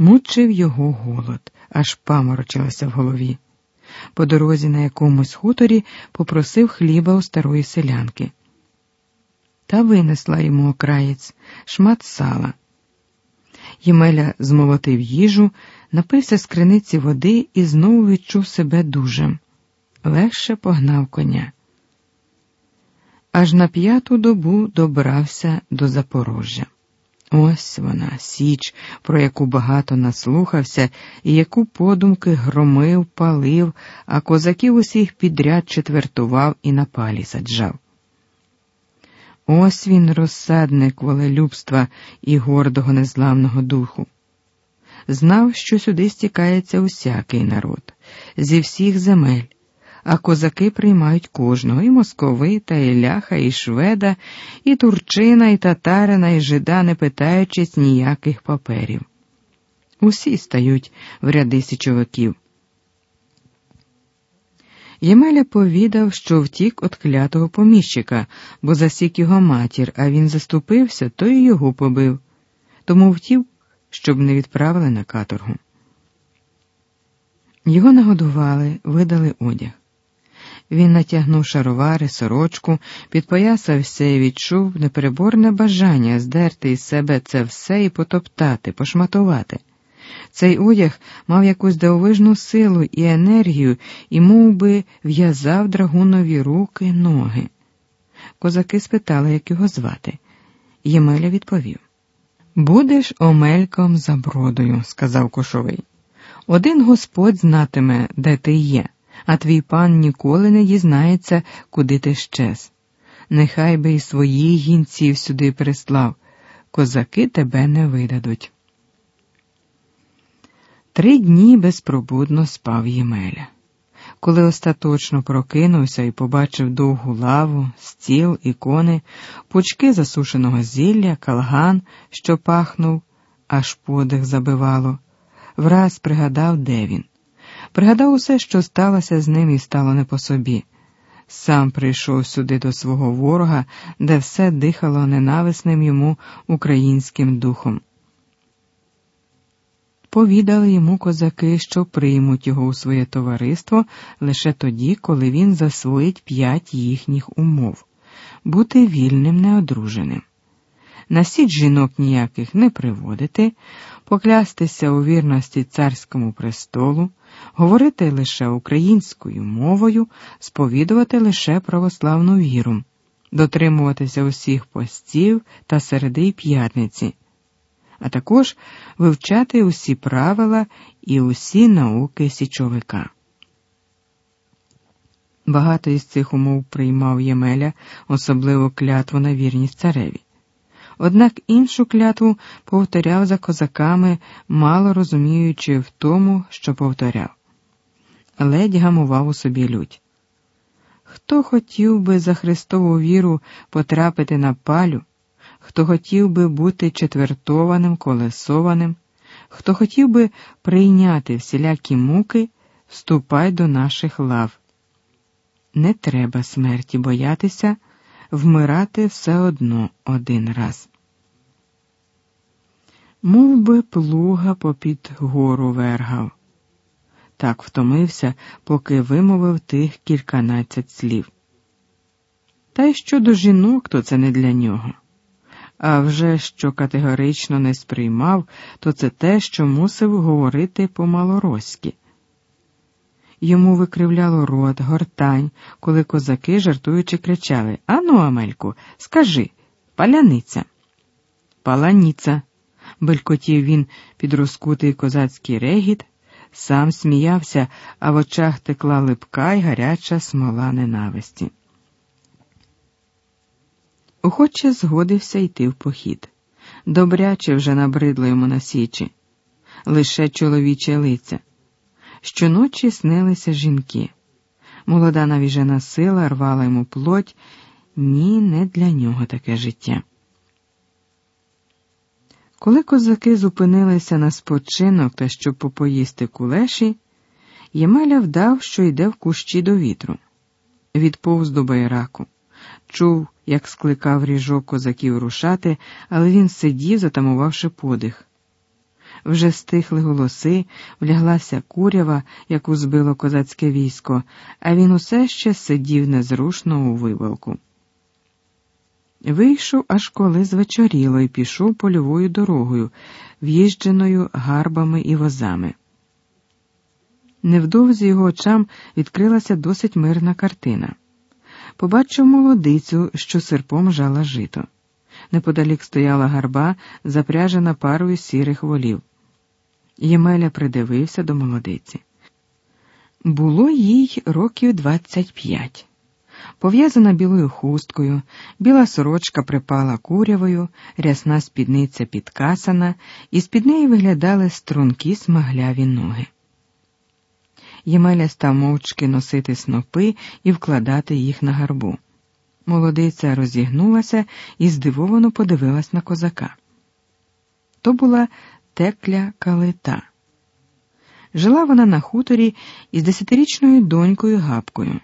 Мучив його голод, аж паморочилося в голові. По дорозі на якомусь хуторі попросив хліба у старої селянки. Та винесла йому окраєць шмат сала. Ємеля змолотив їжу, напився з криниці води і знову відчув себе дужим. Легше погнав коня. Аж на п'яту добу добрався до Запорожжя. Ось вона, Січ, про яку багато наслухався, і яку подумки громив, палив, а козаків усіх підряд четвертував і на палі саджав. Ось він, розсадник волелюбства і гордого незламного духу. Знав, що сюди стікається усякий народ, зі всіх земель, а козаки приймають кожного і московита, і ляха, і шведа, і турчина, і татарина, і жида, не питаючись ніяких паперів. Усі стають в ряди січовиків. Ємеля повідав, що втік від клятого поміщика, бо засік його матір, а він заступився, то й його побив, тому втів, щоб не відправили на каторгу. Його нагодували, видали одяг. Він натягнув шаровари, сорочку, підпоясався і відчув непереборне бажання здерти із себе це все і потоптати, пошматувати. Цей одяг мав якусь дивовижну силу і енергію і мов би, в'язав драгунові руки, ноги. Козаки спитали, як його звати. Ємеля відповів Будеш омельком за бродою, сказав кошовий. Один господь знатиме, де ти є, а твій пан ніколи не дізнається, куди ти щез. Нехай би й своїх гінців сюди прислав, козаки тебе не видадуть. Три дні безпробудно спав Ємеля. Коли остаточно прокинувся і побачив довгу лаву, стіл, ікони, пучки засушеного зілля, калган, що пахнув, аж подих забивало, враз пригадав, де він. Пригадав усе, що сталося з ним, і стало не по собі. Сам прийшов сюди до свого ворога, де все дихало ненависним йому українським духом. Повідали йому козаки, що приймуть його у своє товариство лише тоді, коли він засвоїть п'ять їхніх умов бути вільним, неодруженим, на сіть жінок ніяких не приводити, поклястися у вірності царському престолу, говорити лише українською мовою, сповідувати лише православну віру, дотримуватися усіх постів та середи й п'ятниці а також вивчати усі правила і усі науки січовика. Багато із цих умов приймав Ємеля, особливо клятву на вірність цареві. Однак іншу клятву повторяв за козаками, мало розуміючи в тому, що повторяв. Ледь гамував у собі лють. Хто хотів би за Христову віру потрапити на палю, хто хотів би бути четвертованим, колесованим, хто хотів би прийняти всілякі муки, вступай до наших лав. Не треба смерті боятися, вмирати все одно один раз. Мов би плуга попід гору вергав. Так втомився, поки вимовив тих кільканадцять слів. Та й щодо жінок, то це не для нього. А вже що категорично не сприймав, то це те, що мусив говорити по-малороськи. Йому викривляло рот, гортань, коли козаки, жартуючи, кричали Ану, Амельку, скажи, паляниця. Паланіця, белькотів він під розкутий козацький регіт, сам сміявся, а в очах текла липка й гаряча смола ненависті. Охоче згодився йти в похід. Добряче вже набридло йому на січі, лише чоловіче лиця. Щоночі снилися жінки. Молода навіжена сила рвала йому плоть, ні, не для нього таке життя. Коли козаки зупинилися на спочинок та щоб попоїсти кулеші, Ємеля вдав, що йде в кущі до вітру, відповз до байраку. Чув, як скликав ріжок козаків рушати, але він сидів, затамувавши подих. Вже стихли голоси, вляглася курява, яку збило козацьке військо, а він усе ще сидів незрушно у вивалку. Вийшов, аж коли звечоріло, і пішов польовою дорогою, в'їждженою гарбами і возами. Невдовзі його очам відкрилася досить мирна картина. Побачив молодицю, що серпом жала жито. Неподалік стояла гарба, запряжена парою сірих волів. Ємеля придивився до молодиці. Було їй років двадцять п'ять. Пов'язана білою хусткою, біла сорочка припала курявою, рясна спідниця підкасана, і з під неї виглядали стрункі смагляві ноги. Ємеля став мовчки носити снопи і вкладати їх на гарбу. Молодиця розігнулася і здивовано подивилась на козака. То була текля калита. Жила вона на хуторі із десятирічною донькою Габкою.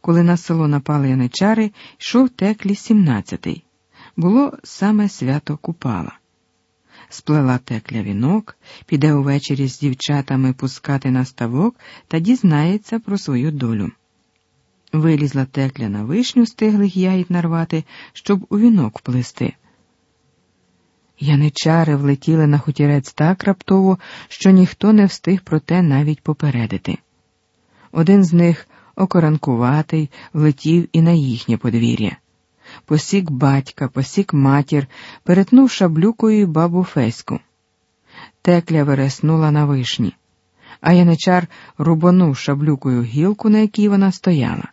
Коли на село напали яничари, йшов теклі сімнадцятий. Було саме свято Купала. Сплела текля вінок, піде увечері з дівчатами пускати на ставок та дізнається про свою долю. Вилізла текля на вишню стиглих яїд нарвати, щоб у вінок вплисти. Яничари влетіли на хутірець так раптово, що ніхто не встиг про те навіть попередити. Один з них, окоранкуватий, влетів і на їхнє подвір'я. Посік батька, посік матір, перетнув шаблюкою бабу Феську. Текля вереснула на вишні, а яничар рубанув шаблюкою гілку, на якій вона стояла.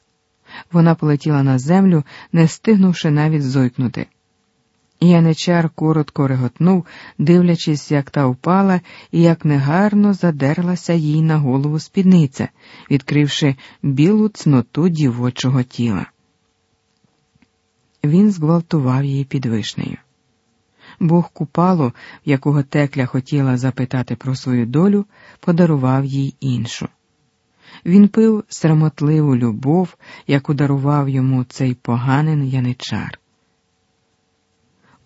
Вона полетіла на землю, не стигнувши навіть зойкнути. Яничар коротко реготнув, дивлячись, як та впала і як негарно задерлася їй на голову спідниця, відкривши білу цноту дівочого тіла. Він зґвалтував її під вишнею. Бог купало, якого текля хотіла запитати про свою долю, подарував їй іншу. Він пив срамотливу любов, яку дарував йому цей поганин яничар.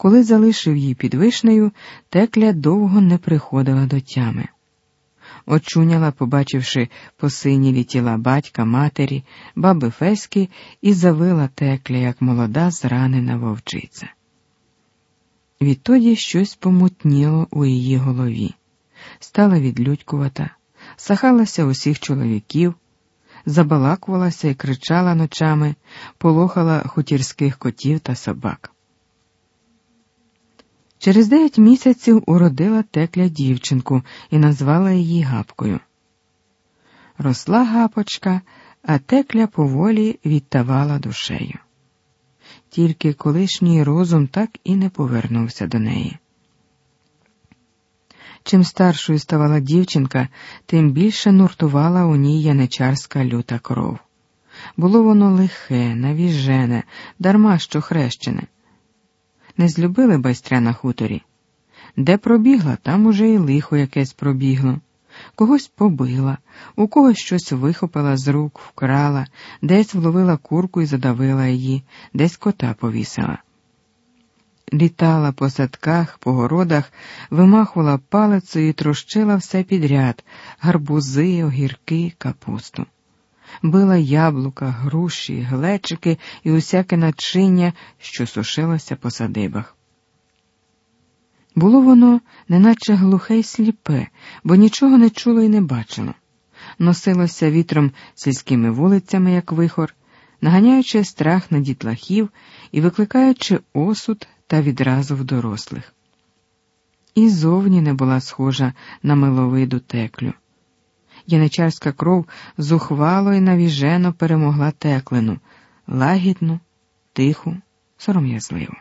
Коли залишив її під вишнею, текля довго не приходила до тями. Очуняла, побачивши посинілі тіла батька, матері, баби Феськи, і завила текля, як молода зранена вовчиця. Відтоді щось помутніло у її голові, стала відлюдькувата, сахалася усіх чоловіків, забалакувалася і кричала ночами, полохала хутірських котів та собак. Через дев'ять місяців уродила текля дівчинку і назвала її гапкою. Росла гапочка, а текля поволі відтавала душею. Тільки колишній розум так і не повернувся до неї. Чим старшою ставала дівчинка, тим більше нуртувала у ній яничарська люта кров. Було воно лихе, навіжене, дарма що хрещене не злюбили байстря на хуторі. Де пробігла, там уже і лихо якесь пробігло. Когось побила, у когось щось вихопила з рук, вкрала, десь вловила курку і задавила її, десь кота повісила. Літала по садках, по городах, вимахувала палицею і трощила все підряд гарбузи, огірки, капусту била яблука, груші, глечики і усяке начиння, що сушилося по садибах. Було воно неначе глухе й сліпе, бо нічого не чуло і не бачило. Носилося вітром сільськими вулицями, як вихор, наганяючи страх на дітлахів і викликаючи осуд та відразу в дорослих. І зовні не була схожа на миловиду теклю яничарська кров зухвало і навіжено перемогла теклину, лагідну, тиху, сором'язливу.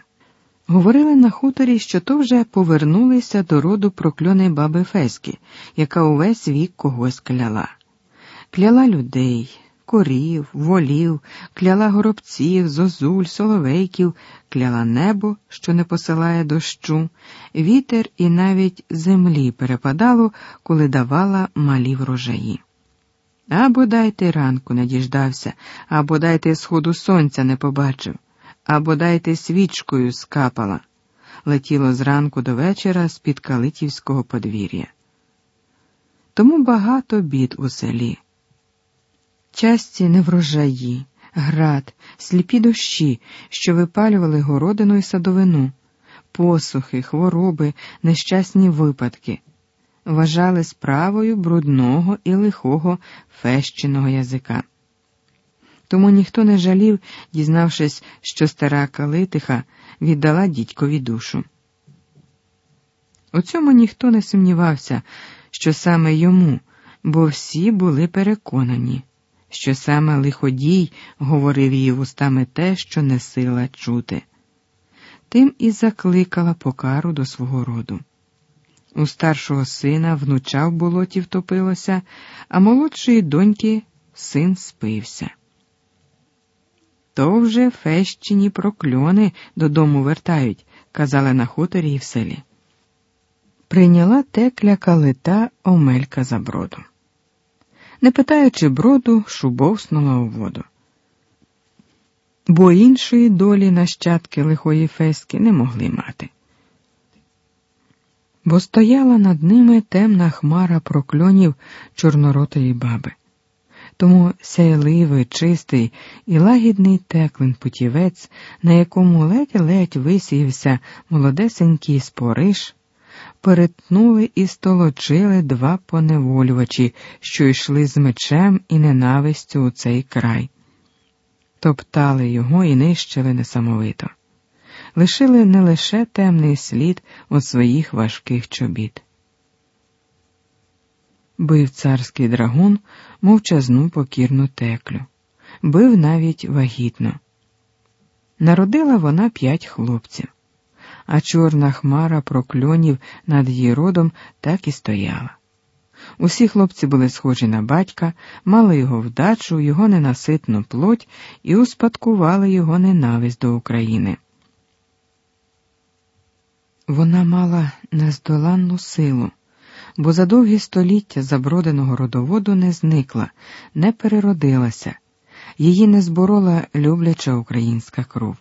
Говорили на хуторі, що то вже повернулися до роду прокльони баби Феськи, яка увесь вік когось кляла. Кляла людей, корів, волів, кляла горобців, зозуль, соловейків, кляла небо, що не посилає дощу, вітер і навіть землі перепадало, коли давала малі врожаї. Або дайте ранку не діждався, або дайте сходу сонця не побачив, або дайте свічкою скапала. летіло зранку до вечора з під Калитівського подвір'я. Тому багато бід у селі. Часті неврожаї, град, сліпі дощі, що випалювали городину і садовину, посухи, хвороби, нещасні випадки, вважали справою брудного і лихого фещеного язика. Тому ніхто не жалів, дізнавшись, що стара Калитиха віддала дідькові душу. У цьому ніхто не сумнівався, що саме йому, бо всі були переконані, що саме лиходій говорив її вустами те, що не сила чути. Тим і закликала покару до свого роду. У старшого сина внуча в болоті втопилося, а молодшої доньки син спився. То вже фещині прокльони додому вертають, казали на хуторі і в селі. Прийняла текля калита Омелька за броду. Не питаючи броду, шубовснула у воду. Бо іншої долі нащадки лихої фески не могли мати. Бо стояла над ними темна хмара прокльонів чорноротої баби. Тому сяйливий, чистий і лагідний теклин путівець, на якому ледь-ледь висіявся молодесенький спориш, перетнули і столочили два поневолювачі, що йшли з мечем і ненавистю у цей край. Топтали його і нищили несамовито, лишили не лише темний слід у своїх важких чобіт бив царський драгун мовчазну покірну теклю, бив навіть вагітно. Народила вона п'ять хлопців, а чорна хмара прокльонів над її родом так і стояла. Усі хлопці були схожі на батька, мали його вдачу, його ненаситну плоть і успадкували його ненависть до України. Вона мала нездоланну силу бо за довгі століття заброденого родоводу не зникла, не переродилася, її не зборола любляча українська кров.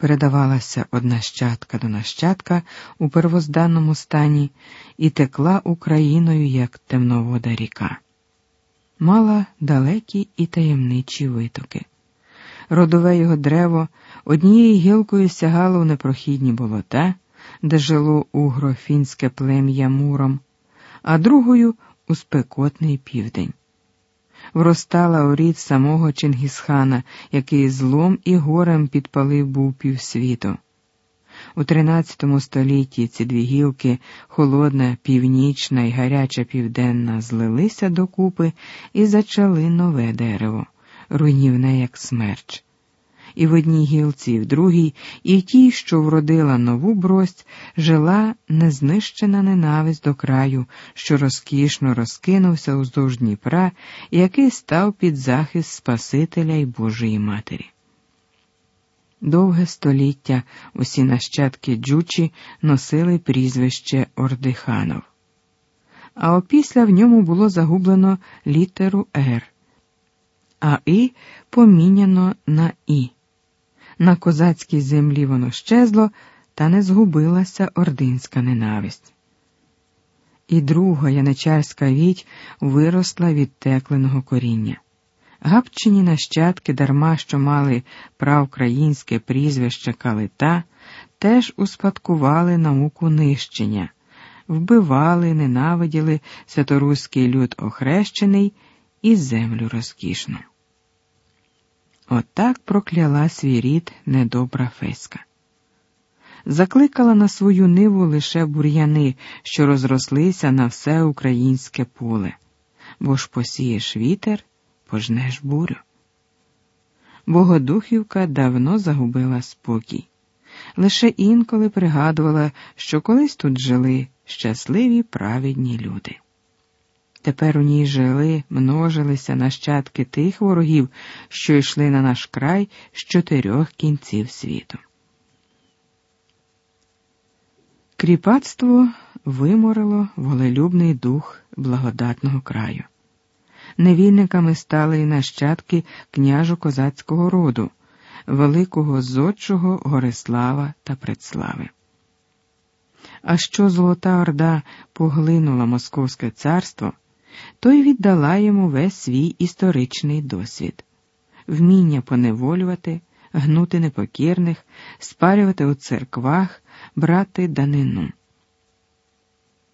Передавалася од нащадка до нащадка у первозданному стані і текла Україною, як темновода ріка. Мала далекі і таємничі витоки. Родове його древо однією гілкою сягало в непрохідні болота, де жило угрофінське плем'я муром, а другою у спекотний південь. Вростала у рід самого Чингісхана, який злом і горем підпалив був півсвіту. У тринадцятому столітті ці дві гілки, холодна, північна і гаряча південна, злилися докупи і зачали нове дерево, руйнівне, як смерч і в одній гілці, і в другій, і тій, що вродила нову брость, жила незнищена ненависть до краю, що розкішно розкинувся уздовж Дніпра, який став під захист Спасителя й Божої Матері. Довге століття усі нащадки Джучі носили прізвище Ордиханов. А опісля в ньому було загублено літеру Р, а І поміняно на І. На козацькій землі воно щезло, та не згубилася ординська ненависть. І друга яничарська віть виросла від текленого коріння. Габчині нащадки, дарма що мали правоукраїнське прізвище калита, теж успадкували науку нищення, вбивали, ненавиділи святоруський люд охрещений і землю розкішну. Отак прокляла свій рід недобра феська. Закликала на свою ниву лише бур'яни, що розрослися на все українське поле, бо ж посієш вітер, пожнеш бурю. Богодухівка давно загубила спокій, лише інколи пригадувала, що колись тут жили щасливі праведні люди. Тепер у ній жили, множилися нащадки тих ворогів, що йшли на наш край з чотирьох кінців світу. Кріпацтво виморило волелюбний дух благодатного краю. Невільниками стали й нащадки княжу козацького роду, великого зодчого Горислава та Предслави. А що Золота Орда поглинула Московське царство, то й віддала йому весь свій історичний досвід, вміння поневолювати, гнути непокірних, спарювати у церквах, брати данину.